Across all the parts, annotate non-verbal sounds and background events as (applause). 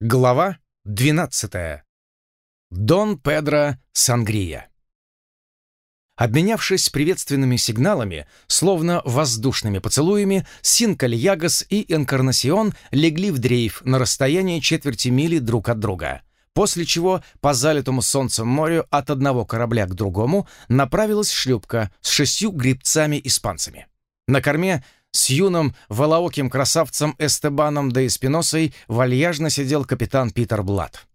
Глава 12. Дон Педро Сангрия. Обменявшись приветственными сигналами, словно воздушными поцелуями, Синкальягас и Энкарнасион легли в дрейф на расстоянии четверти мили друг от друга, после чего по залитому солнцем морю от одного корабля к другому направилась шлюпка с шестью грибцами-испанцами. На корме с юным волооким красавцем Эстебаном де Эспиносой вальяжно сидел капитан Питер Блад.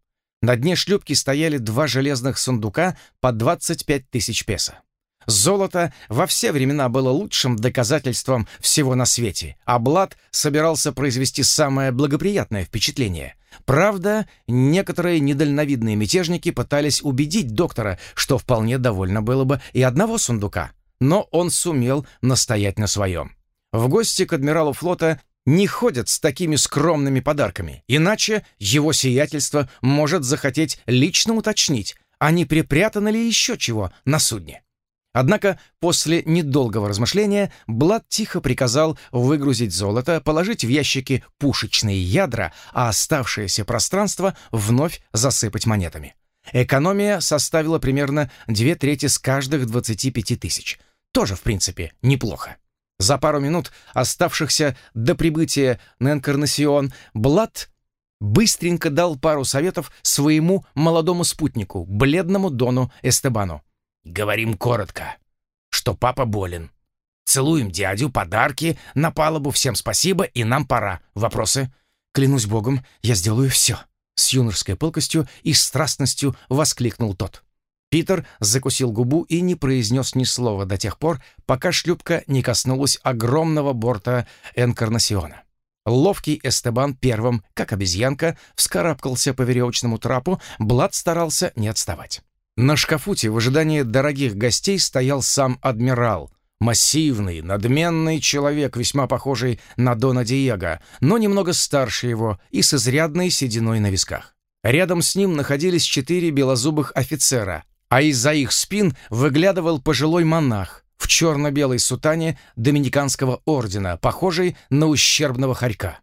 На дне шлюпки стояли два железных сундука по 25 тысяч песо. Золото во все времена было лучшим доказательством всего на свете, а Блад собирался произвести самое благоприятное впечатление. Правда, некоторые недальновидные мятежники пытались убедить доктора, что вполне довольно было бы и одного сундука, но он сумел настоять на своем. В гости к адмиралу флота не ходят с такими скромными подарками, иначе его сиятельство может захотеть лично уточнить, а не припрятано ли еще чего на судне. Однако после недолгого размышления Блад тихо приказал выгрузить золото, положить в ящики пушечные ядра, а оставшееся пространство вновь засыпать монетами. Экономия составила примерно две трети с каждых 25 тысяч. Тоже, в принципе, неплохо. За пару минут, оставшихся до прибытия на Энкарнасион, Блад быстренько дал пару советов своему молодому спутнику, бледному Дону Эстебану. «Говорим коротко, что папа болен. Целуем дядю, подарки, на палубу, всем спасибо, и нам пора. Вопросы?» «Клянусь богом, я сделаю все», — с юношеской пылкостью и страстностью воскликнул тот. Питер закусил губу и не произнес ни слова до тех пор, пока шлюпка не коснулась огромного борта Энкарнасиона. Ловкий Эстебан первым, как обезьянка, вскарабкался по веревочному трапу, Блад старался не отставать. На шкафуте в ожидании дорогих гостей стоял сам адмирал. Массивный, надменный человек, весьма похожий на Дона Диего, но немного старше его и с изрядной сединой на висках. Рядом с ним находились четыре белозубых офицера, а из-за их спин выглядывал пожилой монах в черно-белой сутане доминиканского ордена, похожий на ущербного хорька.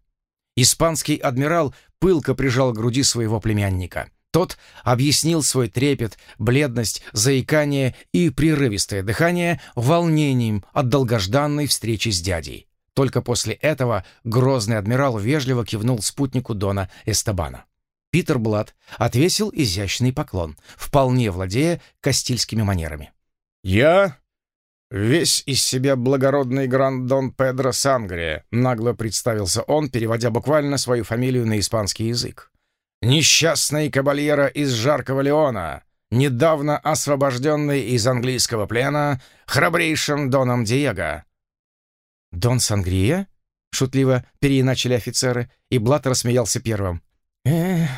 Испанский адмирал пылко прижал к груди своего племянника. Тот объяснил свой трепет, бледность, заикание и прерывистое дыхание волнением от долгожданной встречи с дядей. Только после этого грозный адмирал вежливо кивнул спутнику Дона Эстебана. Питер Блад отвесил изящный поклон, вполне владея кастильскими манерами. «Я весь из себя благородный гранд-дон Педро Сангрия», нагло представился он, переводя буквально свою фамилию на испанский язык. «Несчастный кабальера из жаркого Леона, недавно освобожденный из английского плена храбрейшим Доном Диего». «Дон Сангрия?» — шутливо переиначили офицеры, и Блад рассмеялся первым. Эх,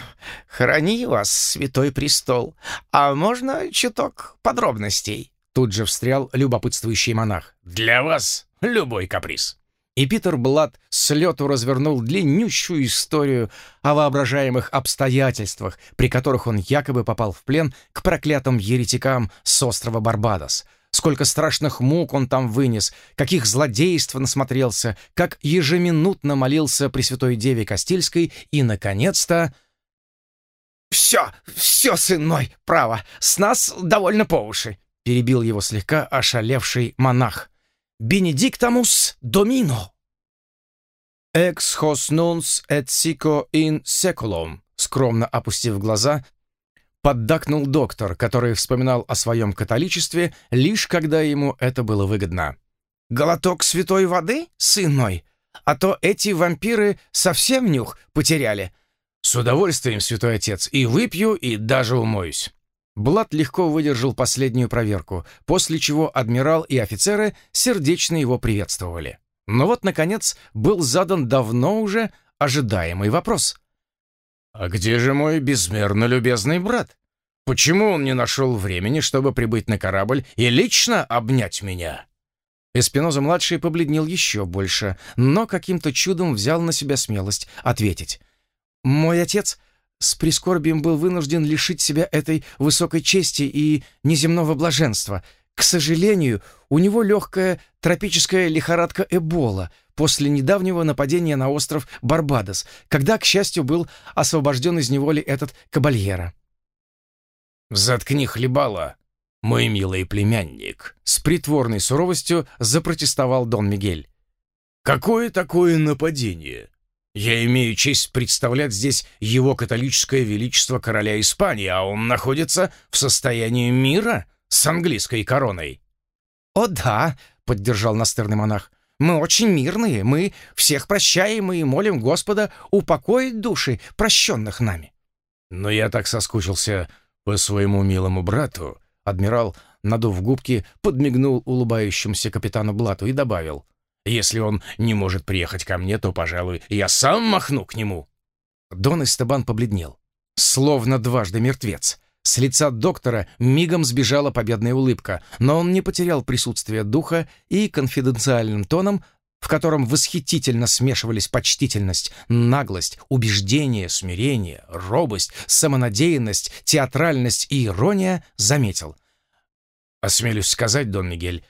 храни вас, святой престол. А можно чуток подробностей?» Тут же встрял любопытствующий монах. «Для вас любой каприз». И Питер Блад с лету развернул длиннющую историю о воображаемых обстоятельствах, при которых он якобы попал в плен к проклятым еретикам с острова Барбадос — сколько страшных мук он там вынес, каких злодейств насмотрелся, как ежеминутно молился Пресвятой Деве Кастильской и, наконец-то... «Все, все, сын мой, право, с нас довольно по уши», — перебил его слегка ошалевший монах. «Бенедиктамус домино». «Ex hos nuns et sico in seculum», скромно опустив глаза, поддакнул доктор, который вспоминал о своем католичестве лишь когда ему это было выгодно. «Глоток святой воды, сын мой? А то эти вампиры совсем нюх потеряли». «С удовольствием, святой отец, и выпью, и даже умоюсь». Блад легко выдержал последнюю проверку, после чего адмирал и офицеры сердечно его приветствовали. Но вот, наконец, был задан давно уже ожидаемый вопрос. «А где же мой безмерно любезный брат? Почему он не нашел времени, чтобы прибыть на корабль и лично обнять меня?» Эспиноза-младший побледнел еще больше, но каким-то чудом взял на себя смелость ответить. «Мой отец с прискорбием был вынужден лишить себя этой высокой чести и неземного блаженства. К сожалению, у него легкая тропическая лихорадка Эбола после недавнего нападения на остров Барбадос, когда, к счастью, был освобожден из неволи этот кабальера. «Заткни хлебала, мой милый племянник», — с притворной суровостью запротестовал Дон Мигель. «Какое такое нападение? Я имею честь представлять здесь его католическое величество короля Испании, а он находится в состоянии мира с английской короной». «О да», — поддержал настырный монах, — «мы очень мирные, мы всех прощаем и молим Господа упокоить души прощенных нами». «Но я так соскучился по своему милому брату», — адмирал, надув губки, подмигнул улыбающемуся капитану Блату и добавил, «Если он не может приехать ко мне, то, пожалуй, я сам махну к нему». Дон Эстебан побледнел, словно дважды мертвец. С лица доктора мигом сбежала победная улыбка, но он не потерял присутствие духа и конфиденциальным тоном, в котором восхитительно смешивались почтительность, наглость, убеждение, смирение, робость, самонадеянность, театральность и ирония, заметил. «Осмелюсь сказать, Дон Мигель,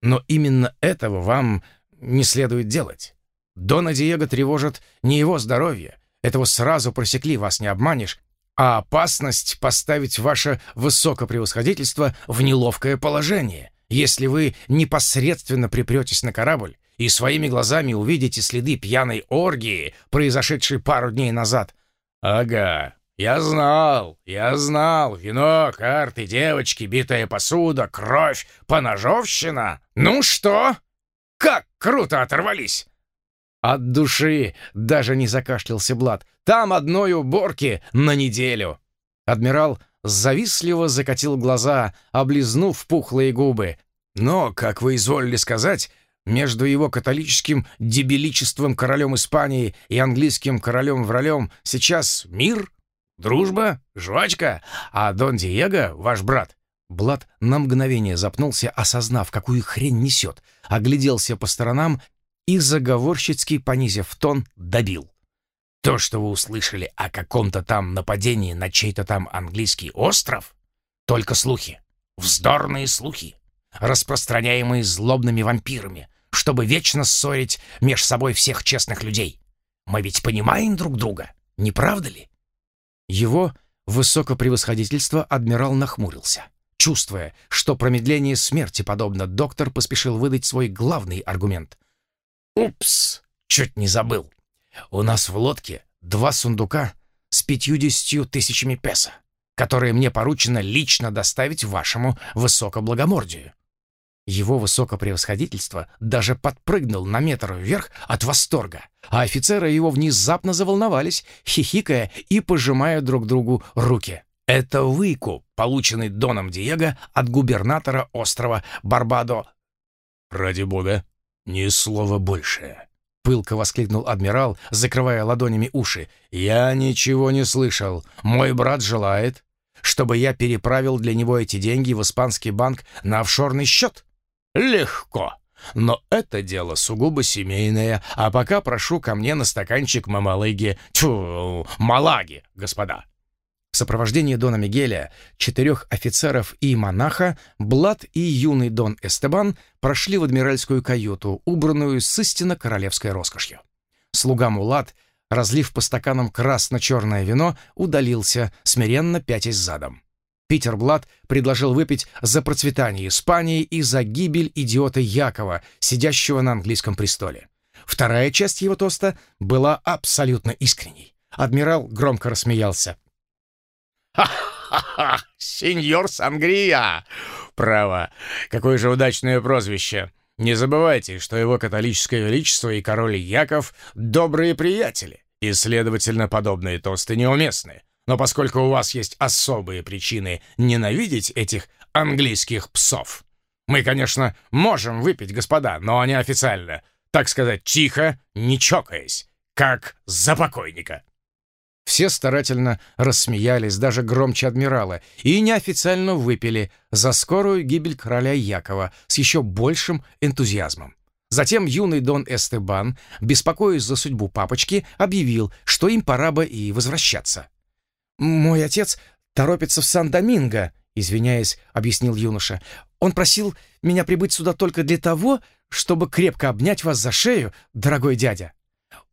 но именно этого вам не следует делать. Дона Диего тревожит не его здоровье, этого сразу просекли, вас не обманешь, а опасность поставить ваше высокопревосходительство в неловкое положение, если вы непосредственно припретесь на корабль и своими глазами увидите следы пьяной оргии, произошедшей пару дней назад. Ага, я знал, я знал. Вино, карты, девочки, битая посуда, кровь, поножовщина. Ну что? Как круто оторвались! От души даже не закашлялся Блад. Там одной уборки на неделю. Адмирал завистливо закатил глаза, облизнув пухлые губы. Но, как вы изволили сказать, между его католическим дебиличеством королем Испании и английским королем-вралем сейчас мир, дружба, жвачка, а Дон Диего, ваш брат, Блад на мгновение запнулся, осознав, какую хрень несет, огляделся по сторонам и, заговорщицки понизив тон, добил. То, что вы услышали о каком-то там нападении на чей-то там английский остров, только слухи, вздорные слухи, распространяемые злобными вампирами, чтобы вечно ссорить меж собой всех честных людей. Мы ведь понимаем друг друга, не правда ли? Его высокопревосходительство адмирал нахмурился. Чувствуя, что промедление смерти подобно, доктор поспешил выдать свой главный аргумент. «Упс, чуть не забыл. У нас в лодке два сундука с пятьюдесятью тысячами песо, которые мне поручено лично доставить вашему высокоблагомордию». Его высокопревосходительство даже подпрыгнул на метр вверх от восторга, а офицеры его внезапно заволновались, хихикая и пожимая друг другу руки. «Это выкуп, полученный Доном Диего от губернатора острова Барбадо». «Ради бога, ни слова больше», — пылко воскликнул адмирал, закрывая ладонями уши. «Я ничего не слышал. Мой брат желает, чтобы я переправил для него эти деньги в испанский банк на офшорный счет. Легко. Но это дело сугубо семейное, а пока прошу ко мне на стаканчик мамалыги, тьфу, малаги, господа». В сопровождении Дона Мигеля, четырех офицеров и монаха, Блад и юный Дон Эстебан прошли в адмиральскую каюту, убранную с истинно королевской роскошью. Слуга Мулат, разлив по стаканам красно-черное вино, удалился, смиренно пятясь задом. Питер Блад предложил выпить за процветание Испании и за гибель идиота Якова, сидящего на английском престоле. Вторая часть его тоста была абсолютно искренней. Адмирал громко рассмеялся. «Ха-ха-ха! Сеньор Сангрия! Право, какое же удачное прозвище! Не забывайте, что его католическое величество и король Яков — добрые приятели, и, следовательно, подобные тосты неуместны. Но поскольку у вас есть особые причины ненавидеть этих английских псов, мы, конечно, можем выпить, господа, но неофициально, так сказать, тихо, не чокаясь, как за покойника». Все старательно рассмеялись, даже громче адмирала, и неофициально выпили за скорую гибель короля Якова с еще большим энтузиазмом. Затем юный Дон Эстебан, беспокоясь за судьбу папочки, объявил, что им пора бы и возвращаться. «Мой отец торопится в Сан-Доминго», извиняясь, объяснил юноша. «Он просил меня прибыть сюда только для того, чтобы крепко обнять вас за шею, дорогой дядя».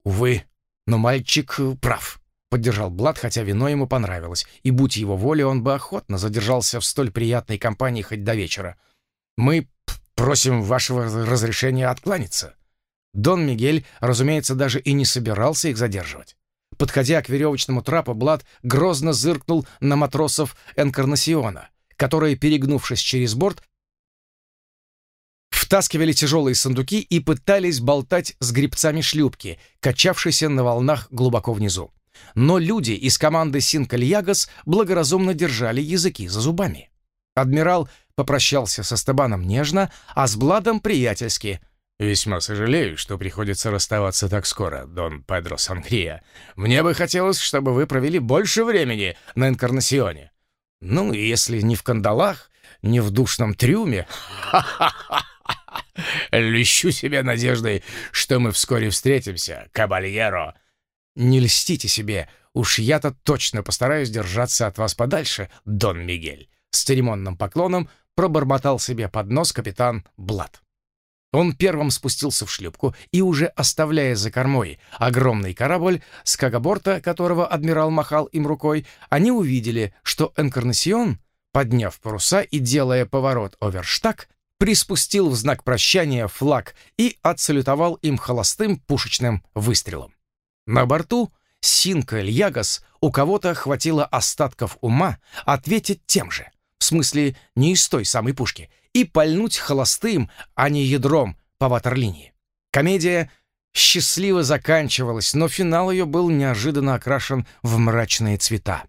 «Увы, но мальчик прав», — поддержал Блад, хотя вино ему понравилось, и, будь его волей, он бы охотно задержался в столь приятной компании хоть до вечера. «Мы просим вашего разрешения откланяться». Дон Мигель, разумеется, даже и не собирался их задерживать. Подходя к веревочному трапу, Блад грозно зыркнул на матросов Энкарнасиона, которые, перегнувшись через борт, втаскивали тяжелые сундуки и пытались болтать с грибцами шлюпки, качавшейся на волнах глубоко внизу. Но люди из команды Синкальягас благоразумно держали языки за зубами. Адмирал попрощался со Стебаном нежно, а с Бладом приятельски — «Весьма сожалею, что приходится расставаться так скоро, Дон Педро Санкрия. Мне бы хотелось, чтобы вы провели больше времени на Инкарнасионе. Ну, если не в кандалах, не в душном трюме. (laughs) Лещу себе надеждой, что мы вскоре встретимся, кабальеро. Не льстите себе, уж я-то точно постараюсь держаться от вас подальше, Дон Мигель. С церемонным поклоном пробормотал себе под нос капитан Блад. Он первым спустился в шлюпку и, уже оставляя за кормой огромный корабль, с кагоборта которого адмирал махал им рукой, они увидели, что Энкарнасион, подняв паруса и делая поворот оверштаг, приспустил в знак прощания флаг и отсалютовал им холостым пушечным выстрелом. На борту Синка Ильягас у кого-то хватило остатков ума ответить тем же, в смысле не из той самой пушки — и пальнуть холостым, а не ядром по ватерлинии. Комедия счастливо заканчивалась, но финал ее был неожиданно окрашен в мрачные цвета.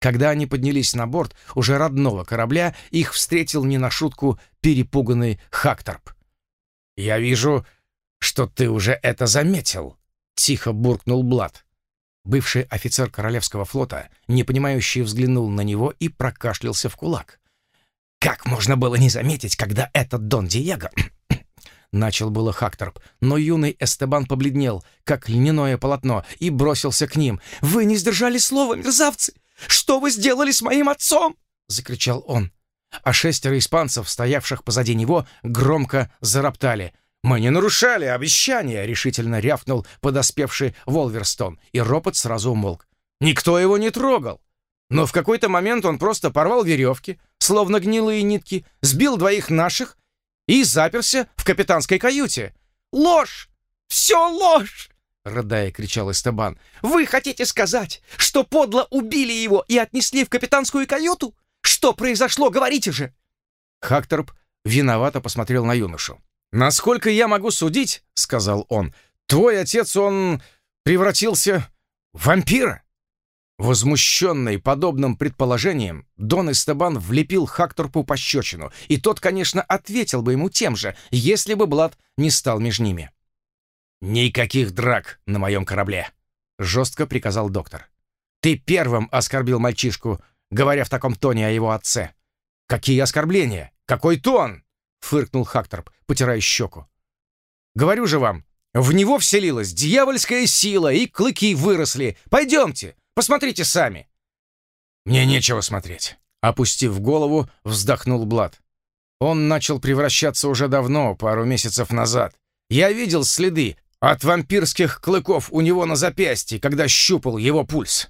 Когда они поднялись на борт уже родного корабля, их встретил не на шутку перепуганный Хакторп. «Я вижу, что ты уже это заметил», — тихо буркнул Блад. Бывший офицер Королевского флота, непонимающий, взглянул на него и прокашлялся в кулак. Как можно было не заметить, когда этот Дон Диего... (clears throat) Начал было Хакторп, но юный Эстебан побледнел, как льняное полотно, и бросился к ним. «Вы не сдержали слова, мерзавцы! Что вы сделали с моим отцом?» — закричал он. А шестеро испанцев, стоявших позади него, громко зароптали. «Мы не нарушали обещания!» — решительно рявкнул подоспевший Волверстон, и ропот сразу умолк. «Никто его не трогал!» Но в какой-то момент он просто порвал веревки, словно гнилые нитки, сбил двоих наших и заперся в капитанской каюте. «Ложь! Все ложь!» — рыдая кричал Эстебан. «Вы хотите сказать, что подло убили его и отнесли в капитанскую каюту? Что произошло, говорите же!» Хакторп виновато посмотрел на юношу. «Насколько я могу судить, — сказал он, — твой отец, он превратился в вампира. Возмущенный подобным предположением, Дон Эстебан влепил Хакторпу пощечину, и тот, конечно, ответил бы ему тем же, если бы Блад не стал между ними. «Никаких драк на моем корабле!» — жестко приказал доктор. «Ты первым оскорбил мальчишку, говоря в таком тоне о его отце». «Какие оскорбления? Какой тон?» — фыркнул Хакторп, потирая щеку. «Говорю же вам, в него вселилась дьявольская сила, и клыки выросли. Пойдемте, Посмотрите сами!» «Мне нечего смотреть», — опустив голову, вздохнул Блад. Он начал превращаться уже давно, пару месяцев назад. Я видел следы от вампирских клыков у него на запястье, когда щупал его пульс.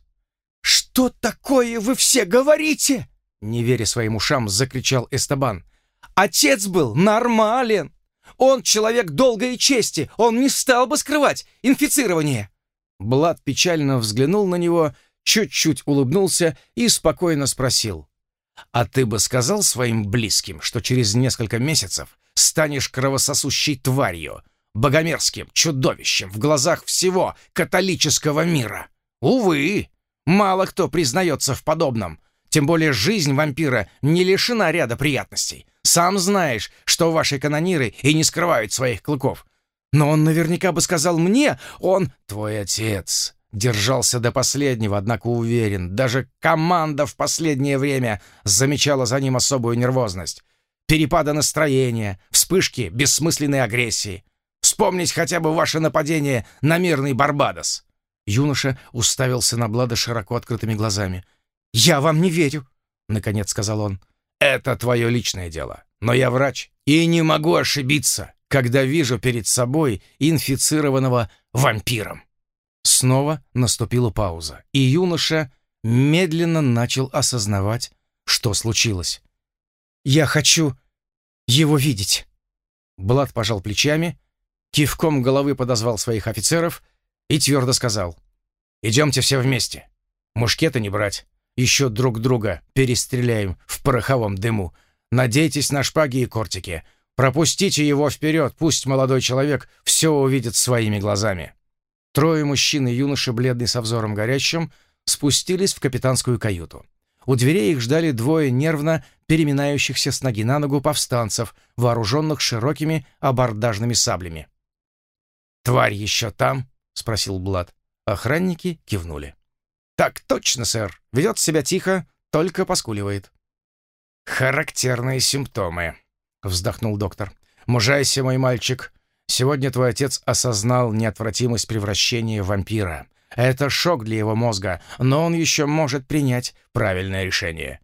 «Что такое вы все говорите?» Не веря своим ушам, закричал Эстебан. «Отец был нормален! Он человек долгой чести, он не стал бы скрывать инфицирование!» Блад печально взглянул на него, чуть-чуть улыбнулся и спокойно спросил. «А ты бы сказал своим близким, что через несколько месяцев станешь кровососущей тварью, богомерзким чудовищем в глазах всего католического мира? Увы, мало кто признается в подобном, тем более жизнь вампира не лишена ряда приятностей. Сам знаешь, что ваши канониры и не скрывают своих клыков. Но он наверняка бы сказал мне, он твой отец. Держался до последнего, однако уверен, даже команда в последнее время замечала за ним особую нервозность. Перепады настроения, вспышки бессмысленной агрессии. Вспомнить хотя бы ваше нападение на мирный Барбадос. Юноша уставился на Блада широко открытыми глазами. «Я вам не верю», — наконец сказал он. Это твое личное дело. Но я врач и не могу ошибиться, когда вижу перед собой инфицированного вампиром. Снова наступила пауза, и юноша медленно начал осознавать, что случилось. «Я хочу его видеть!» Блад пожал плечами, кивком головы подозвал своих офицеров и твердо сказал. «Идемте все вместе. Мушкеты не брать. Еще друг друга перестреляем в пороховом дыму. Надейтесь на шпаги и кортики. Пропустите его вперед, пусть молодой человек все увидит своими глазами». Трое мужчин и юноши, бледный со взором горящим, спустились в капитанскую каюту. У дверей их ждали двое нервно переминающихся с ноги на ногу повстанцев, вооруженных широкими абордажными саблями. «Тварь еще там?» — спросил Блад. Охранники кивнули. «Так точно, сэр. Ведет себя тихо, только поскуливает». «Характерные симптомы», — вздохнул доктор. «Мужайся, мой мальчик. Сегодня твой отец осознал неотвратимость превращения в вампира. Это шок для его мозга, но он еще может принять правильное решение».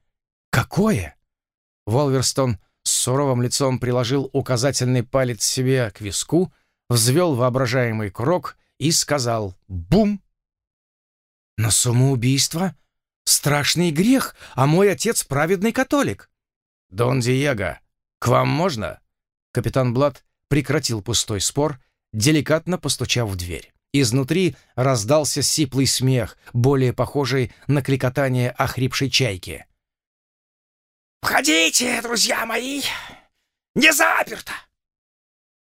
«Какое?» Волверстон с суровым лицом приложил указательный палец себе к виску, взвел воображаемый курок и сказал «Бум!». «Но самоубийство — страшный грех, а мой отец — праведный католик». «Дон Диего, к вам можно?» Капитан Блад прекратил пустой спор, деликатно постучав в дверь. Изнутри раздался сиплый смех, более похожий на кликотание охрипшей чайки. «Входите, друзья мои! Не заперто!»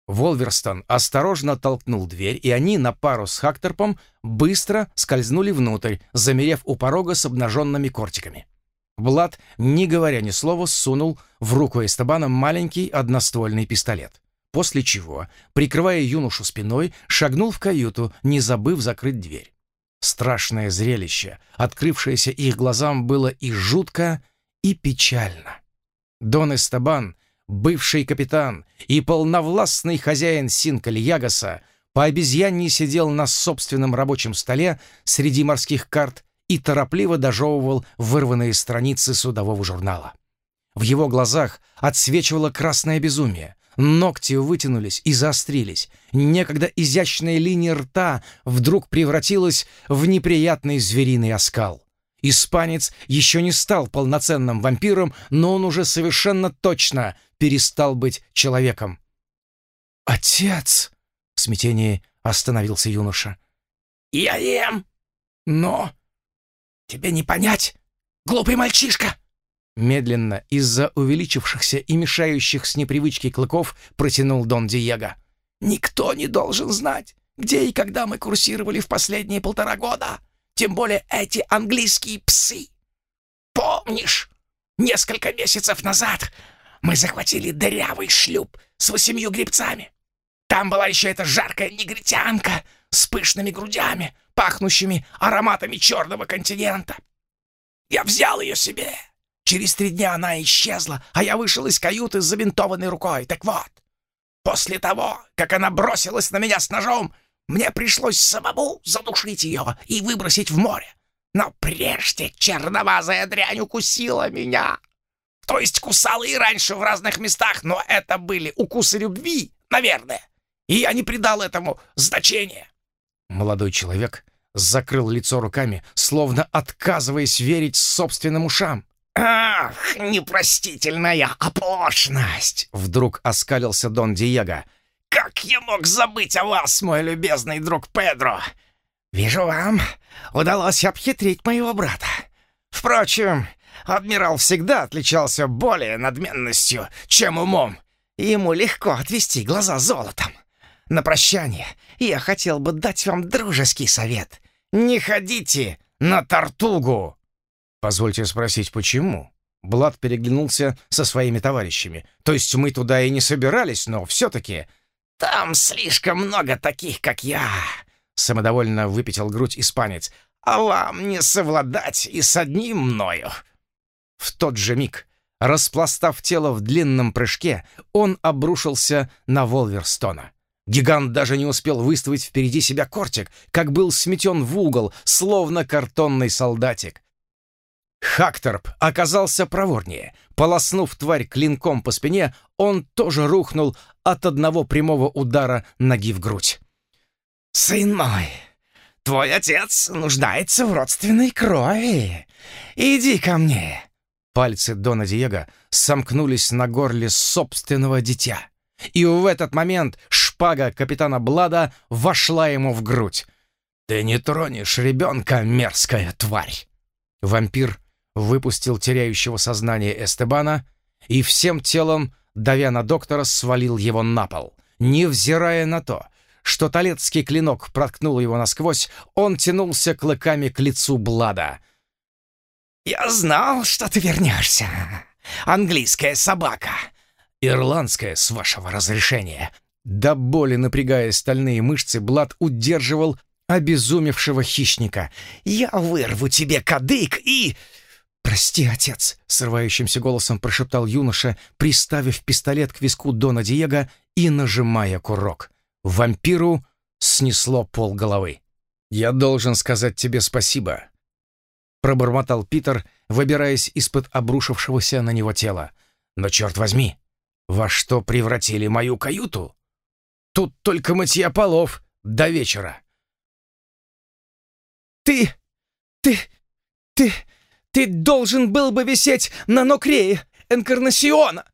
Волверстон осторожно толкнул дверь, и они на пару с Хакторпом быстро скользнули внутрь, замерев у порога с обнаженными кортиками. Блад, не говоря ни слова, сунул в руку Эстебана маленький одноствольный пистолет. После чего, прикрывая юношу спиной, шагнул в каюту, не забыв закрыть дверь. Страшное зрелище, открывшееся их глазам, было и жутко, и печально. Дон Эстебан, бывший капитан и полновластный хозяин Синкаль-Ягоса, по обезьянне сидел на собственном рабочем столе среди морских карт и торопливо дожевывал вырванные страницы судового журнала. В его глазах отсвечивало красное безумие. Ногти вытянулись и заострились. Некогда изящная линия рта вдруг превратилась в неприятный звериный оскал. Испанец еще не стал полноценным вампиром, но он уже совершенно точно перестал быть человеком. «Отец!» — в смятении остановился юноша. «Я ем, но тебе не понять, глупый мальчишка!» Медленно, из-за увеличившихся и мешающих с непривычки клыков, протянул Дон Диего. «Никто не должен знать, где и когда мы курсировали в последние полтора года, тем более эти английские псы. Помнишь, несколько месяцев назад мы захватили дырявый шлюп с восемью грибцами? Там была еще эта жаркая негритянка с пышными грудями, пахнущими ароматами черного континента. Я взял ее себе, Через три дня она исчезла, а я вышел из каюты с забинтованной рукой. Так вот, после того, как она бросилась на меня с ножом, мне пришлось самому задушить ее и выбросить в море. Но прежде черновазая дрянь укусила меня. То есть кусала и раньше в разных местах, но это были укусы любви, наверное. И я не придал этому значения. Молодой человек закрыл лицо руками, словно отказываясь верить собственным ушам. «Ах, непростительная оплошность!» Вдруг оскалился Дон Диего. «Как я мог забыть о вас, мой любезный друг Педро? Вижу, вам удалось обхитрить моего брата. Впрочем, адмирал всегда отличался более надменностью, чем умом. Ему легко отвести глаза золотом. На прощание я хотел бы дать вам дружеский совет. Не ходите на Тартугу!» «Позвольте спросить, почему?» Блад переглянулся со своими товарищами. «То есть мы туда и не собирались, но все-таки...» «Там слишком много таких, как я!» Самодовольно выпятил грудь испанец. «А вам не совладать и с одним мною!» В тот же миг, распластав тело в длинном прыжке, он обрушился на Волверстона. Гигант даже не успел выставить впереди себя кортик, как был сметен в угол, словно картонный солдатик. Хакторп оказался проворнее. Полоснув тварь клинком по спине, он тоже рухнул от одного прямого удара ноги в грудь. «Сын мой, твой отец нуждается в родственной крови. Иди ко мне!» Пальцы Дона Диего сомкнулись на горле собственного дитя. И в этот момент шпага капитана Блада вошла ему в грудь. «Ты не тронешь ребенка, мерзкая тварь!» Вампир выпустил теряющего сознание Эстебана и всем телом, давя на доктора, свалил его на пол. Невзирая на то, что талецкий клинок проткнул его насквозь, он тянулся клыками к лицу Блада. «Я знал, что ты вернешься. Английская собака. Ирландская, с вашего разрешения». До боли напрягая стальные мышцы, Блад удерживал обезумевшего хищника. «Я вырву тебе кадык и...» «Прости, отец!» — срывающимся голосом прошептал юноша, приставив пистолет к виску Дона Диего и нажимая курок. Вампиру снесло пол головы. «Я должен сказать тебе спасибо», — пробормотал Питер, выбираясь из-под обрушившегося на него тела. «Но черт возьми, во что превратили мою каюту? Тут только мытья полов до вечера». «Ты... ты... ты... ты должен был бы висеть на нокрее Энкарнасиона!»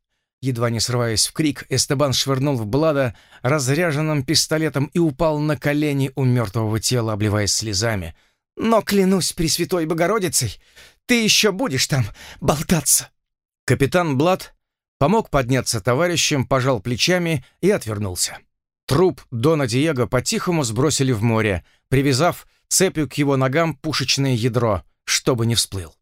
Едва не срываясь в крик, Эстебан швырнул в Блада разряженным пистолетом и упал на колени у мертвого тела, обливаясь слезами. «Но клянусь Пресвятой Богородицей, ты еще будешь там болтаться!» Капитан Блад помог подняться товарищам, пожал плечами и отвернулся. Труп Дона Диего по-тихому сбросили в море, привязав цепью к его ногам пушечное ядро, чтобы не всплыл.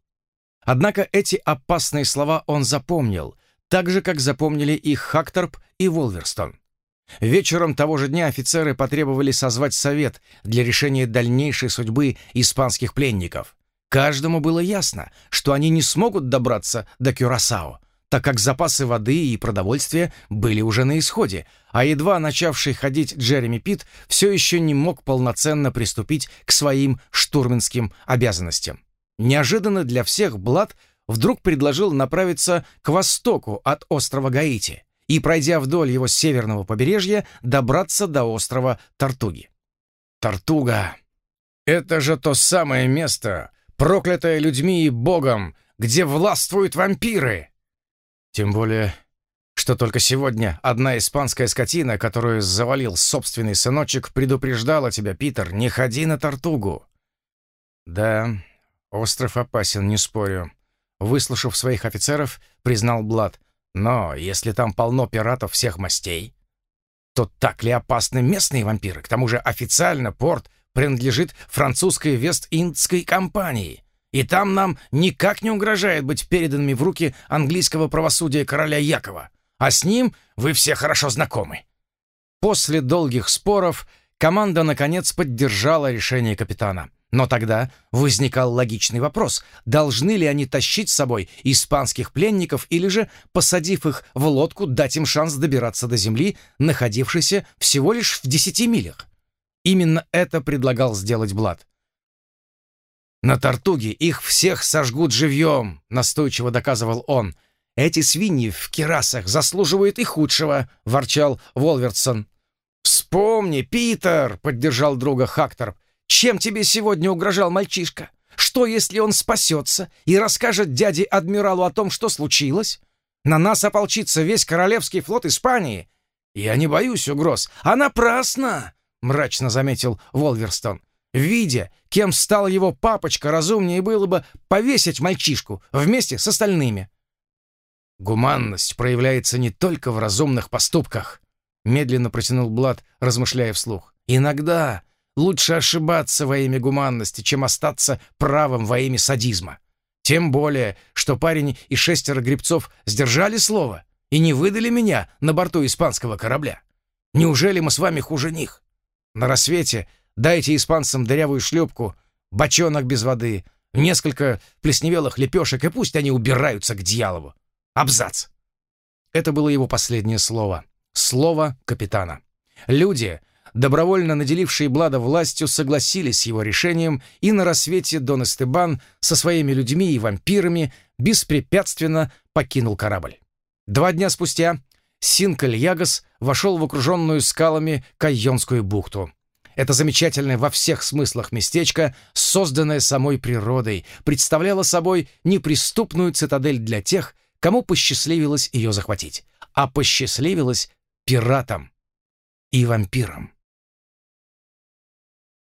Однако эти опасные слова он запомнил, так же, как запомнили их Хакторп и Волверстон. Вечером того же дня офицеры потребовали созвать совет для решения дальнейшей судьбы испанских пленников. Каждому было ясно, что они не смогут добраться до Кюрасао, так как запасы воды и продовольствия были уже на исходе, а едва начавший ходить Джереми Пит все еще не мог полноценно приступить к своим штурманским обязанностям. Неожиданно для всех Блад вдруг предложил направиться к востоку от острова Гаити и, пройдя вдоль его северного побережья, добраться до острова Тартуги. Тартуга — это же то самое место, проклятое людьми и богом, где властвуют вампиры, тем более, что только сегодня одна испанская скотина, которую завалил собственный сыночек, предупреждала тебя, Питер, не ходи на Тартугу. Да, остров опасен, не спорю. Выслушав своих офицеров, признал Блад. Но если там полно пиратов всех мастей, то так ли опасны местные вампиры? К тому же официально порт принадлежит французской Вест-Индской компании. И там нам никак не угрожает быть переданными в руки английского правосудия короля Якова, а с ним вы все хорошо знакомы». После долгих споров команда, наконец, поддержала решение капитана. Но тогда возникал логичный вопрос, должны ли они тащить с собой испанских пленников или же, посадив их в лодку, дать им шанс добираться до земли, находившейся всего лишь в десяти милях. Именно это предлагал сделать Блад. «На Тартуге их всех сожгут живьем», — настойчиво доказывал он. «Эти свиньи в керасах заслуживают и худшего», — ворчал Волвертсон. «Вспомни, Питер!» — поддержал друга Хактор. «Чем тебе сегодня угрожал мальчишка? Что, если он спасется и расскажет дяде-адмиралу о том, что случилось? На нас ополчится весь королевский флот Испании. Я не боюсь угроз, а напрасно!» — мрачно заметил Волверстон. Видя, кем стал его папочка, разумнее было бы повесить мальчишку вместе с остальными. «Гуманность проявляется не только в разумных поступках», — медленно протянул Блад, размышляя вслух. «Иногда лучше ошибаться во имя гуманности, чем остаться правым во имя садизма. Тем более, что парень и шестеро гребцов сдержали слово и не выдали меня на борту испанского корабля. Неужели мы с вами хуже них? На рассвете Дайте испанцам дырявую шлюпку, бочонок без воды, несколько плесневелых лепешек, и пусть они убираются к дьяволу. Абзац!» Это было его последнее слово. Слово капитана. Люди, добровольно наделившие Блада властью, согласились с его решением, и на рассвете Дон Эстебан со своими людьми и вампирами беспрепятственно покинул корабль. Два дня спустя Синкаль Ягас вошел в окруженную скалами Кайонскую бухту. Это замечательное во всех смыслах местечко, созданное самой природой, представляло собой неприступную цитадель для тех, кому посчастливилось ее захватить, а посчастливилось пиратам и вампирам.